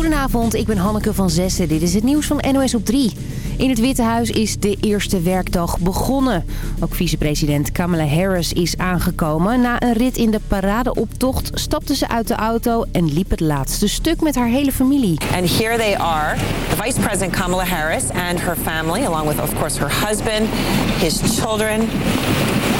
Goedenavond, ik ben Hanneke van Zessen. Dit is het nieuws van NOS op 3. In het Witte Huis is de eerste werkdag begonnen. Ook vicepresident Kamala Harris is aangekomen. Na een rit in de paradeoptocht stapte ze uit de auto en liep het laatste stuk met haar hele familie. And here they are, the Kamala Harris and her family, along with of course her husband, his children,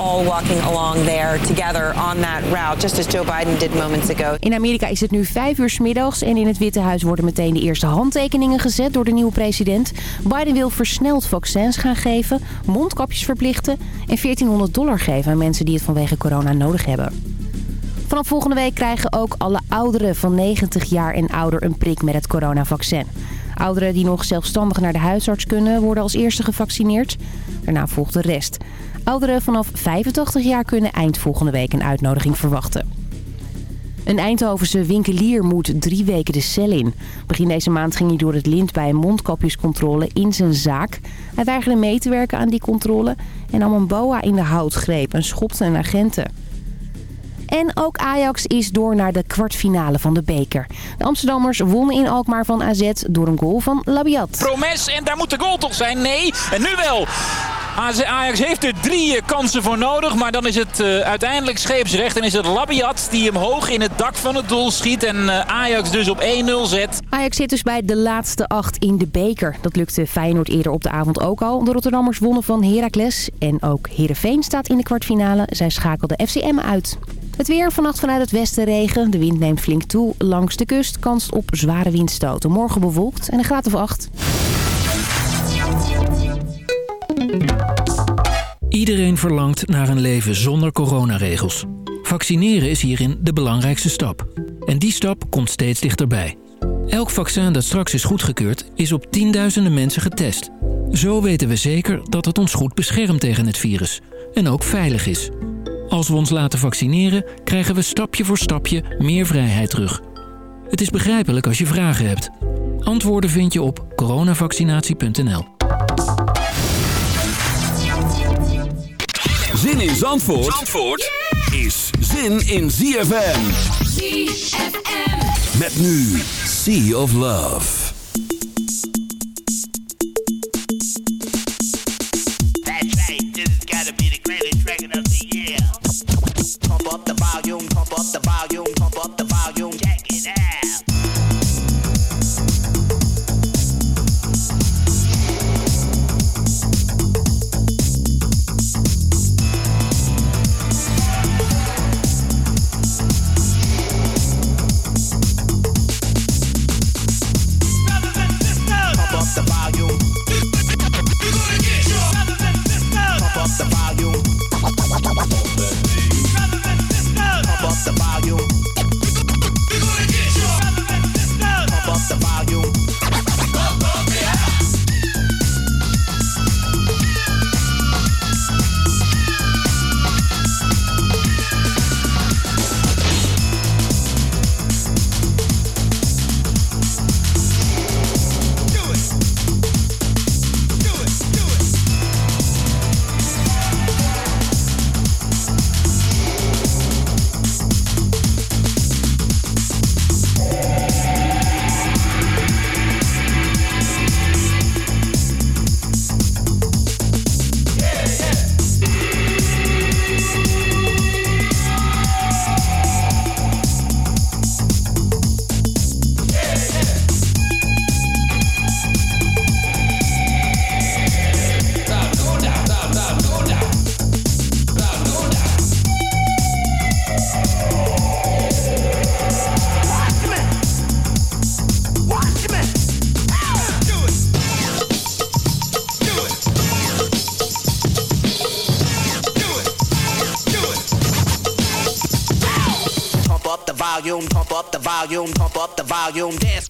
all walking along there together on that route, just as Joe Biden did moments ago. In Amerika is het nu vijf uur s middags en in het Witte Huis worden meteen de eerste handtekeningen gezet door de nieuwe president. Biden wil versneld vaccins gaan geven, mondkapjes verplichten en 1400 dollar geven aan mensen die het vanwege corona nodig hebben. Vanaf volgende week krijgen ook alle ouderen van 90 jaar en ouder een prik met het coronavaccin. Ouderen die nog zelfstandig naar de huisarts kunnen worden als eerste gevaccineerd. Daarna volgt de rest. Ouderen vanaf 85 jaar kunnen eind volgende week een uitnodiging verwachten. Een Eindhovense winkelier moet drie weken de cel in. Begin deze maand ging hij door het lint bij een mondkapjescontrole in zijn zaak. Hij weigerde mee te werken aan die controle en nam een boa in de houtgreep en schopte een agenten. En ook Ajax is door naar de kwartfinale van de beker. De Amsterdammers wonnen in Alkmaar van AZ door een goal van Labiat. Promes en daar moet de goal toch zijn? Nee, en nu wel. Ajax heeft er drie eh, kansen voor nodig. Maar dan is het uh, uiteindelijk scheepsrecht. En is het Labiat die hem hoog in het dak van het doel schiet. En uh, Ajax dus op 1-0 zet. Ajax zit dus bij de laatste acht in de beker. Dat lukte Feyenoord eerder op de avond ook al. De Rotterdammers wonnen van Heracles. En ook Heerenveen staat in de kwartfinale. Zij schakelde FCM uit. Het weer vannacht vanuit het westen regen. De wind neemt flink toe. Langs de kust kans op zware windstoten. Morgen bewolkt en een graad of 8. Iedereen verlangt naar een leven zonder coronaregels. Vaccineren is hierin de belangrijkste stap. En die stap komt steeds dichterbij. Elk vaccin dat straks is goedgekeurd is op tienduizenden mensen getest. Zo weten we zeker dat het ons goed beschermt tegen het virus. En ook veilig is. Als we ons laten vaccineren, krijgen we stapje voor stapje meer vrijheid terug. Het is begrijpelijk als je vragen hebt. Antwoorden vind je op coronavaccinatie.nl. Zin in Zandvoort, Zandvoort is zin in ZFM. ZFM. Met nu Sea of Love. Volume. Dance.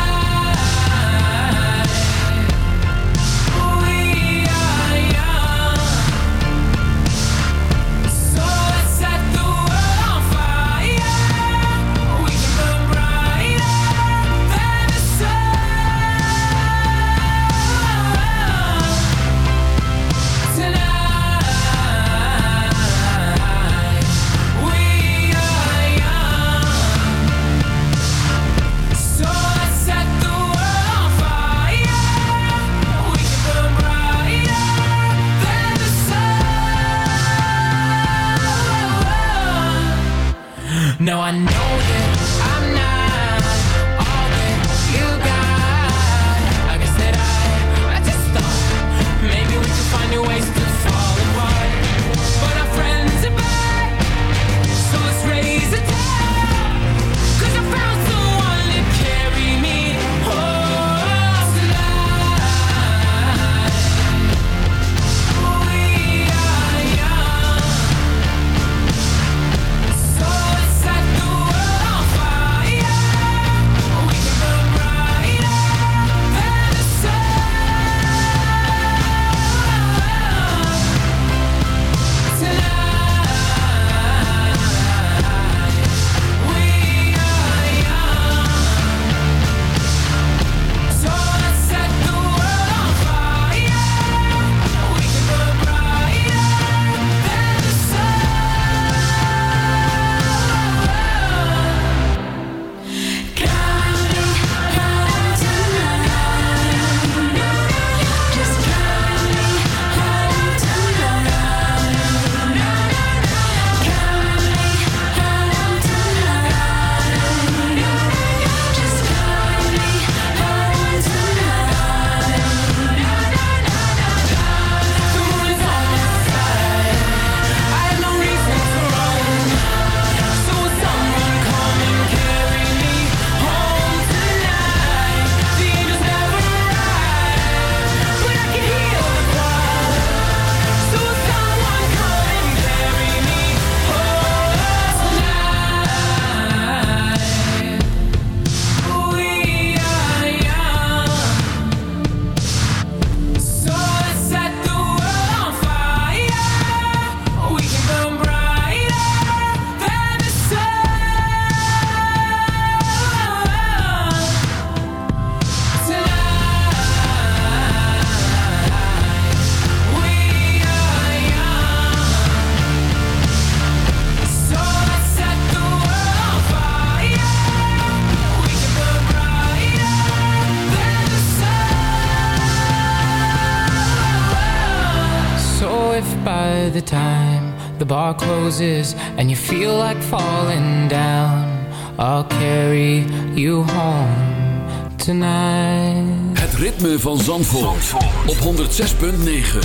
Zandvoort, op 106.9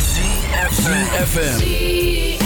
ZFM.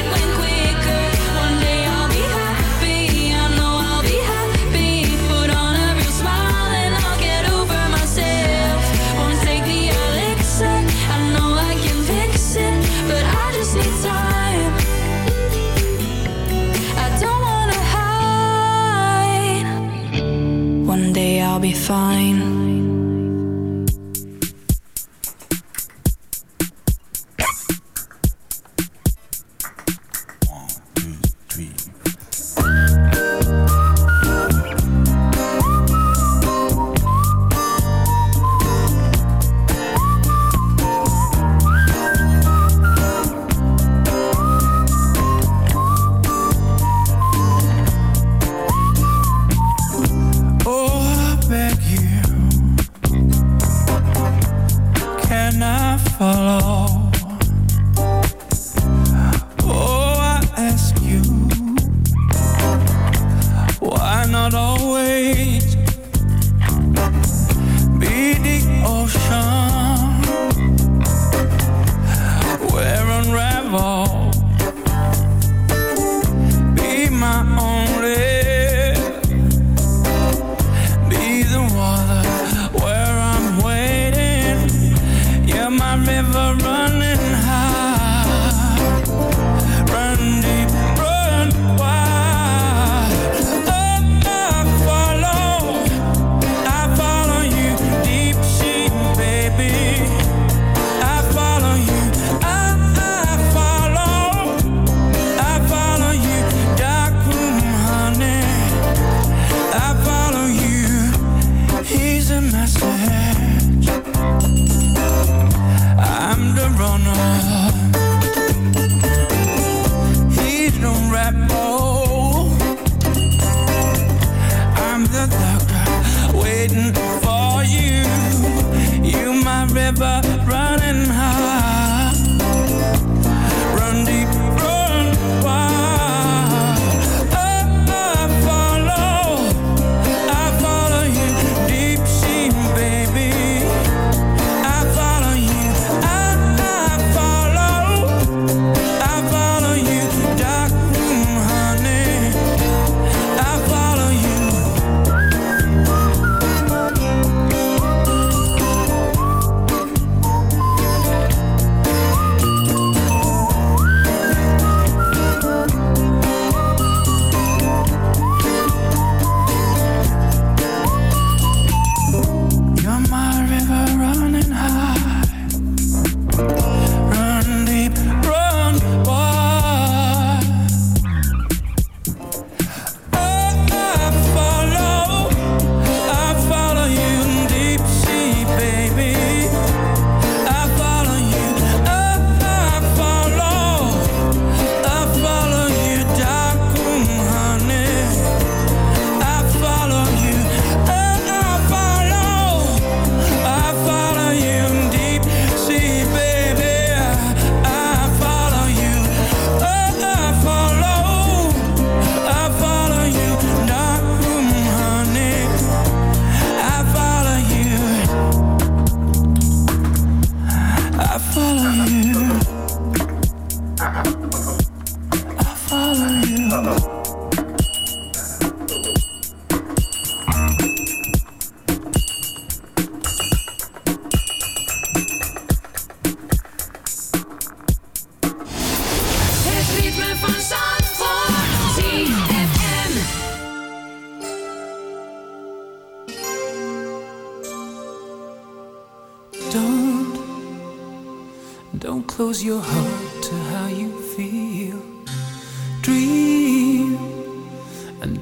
I'll be fine.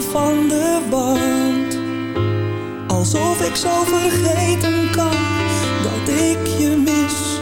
van de wand. Alsof ik zo vergeten kan dat ik je mis.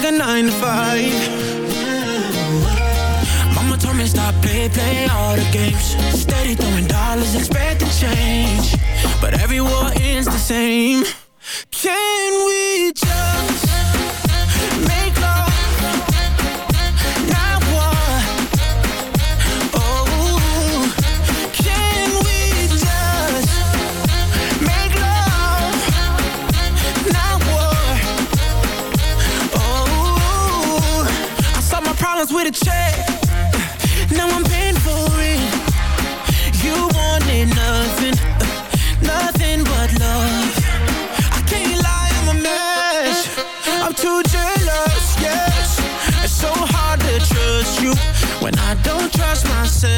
like a 9 to 5 Mama told me stop, play, play all the games. Steady throwing dollars, expect to change. But every war ends the same. a check. Now I'm paying for it. You wanted nothing, nothing but love. I can't lie, I'm a mess. I'm too jealous, yes. It's so hard to trust you when I don't trust myself.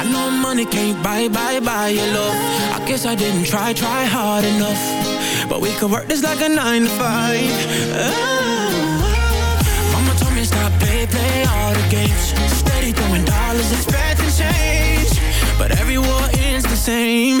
I know money can't buy, buy, buy your love. I guess I didn't try, try hard enough. But we could work this like a nine to five. Oh. They play all the games. Steady throwing dollars, expecting change. But every war ends the same.